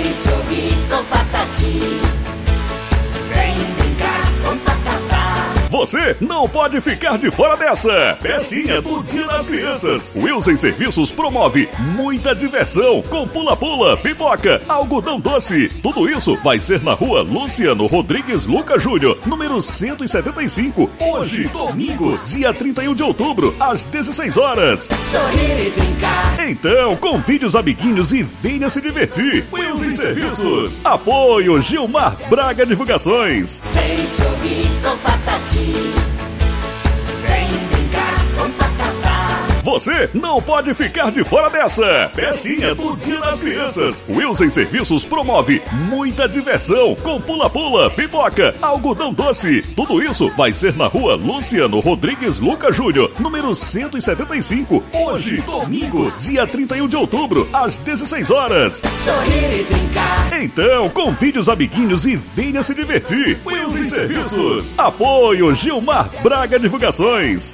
Vem sorrir com Patati. Vem brincar com Patatá. Você não pode ficar de fora dessa! Festinha do Dia das Crianças. Wilson Serviços promove muita diversão com pula-pula, pipoca, algodão doce. Tudo isso vai ser na rua Luciano Rodrigues Luca Júnior, número 175. Hoje, domingo, dia 31 de outubro, às 16 horas. Sorrir e brincar. Então, convide os amiguinhos e venha se divertir. Wilson Serviços. Apoio Gilmar Braga Divulgações. Vem sorrir com Patati. Você não pode ficar de fora dessa! Festinha do Dia das Crianças. Wilson Serviços promove muita diversão com pula-pula, pipoca, algodão doce. Tudo isso vai ser na rua Luciano Rodrigues Luca Júnior, número 175. Hoje, domingo, dia 31 de outubro, às 16 horas. Sorrir e brincar. Então, convide os amiguinhos e venha se divertir. Wilson Serviços. Apoio Gilmar Braga Divulgações.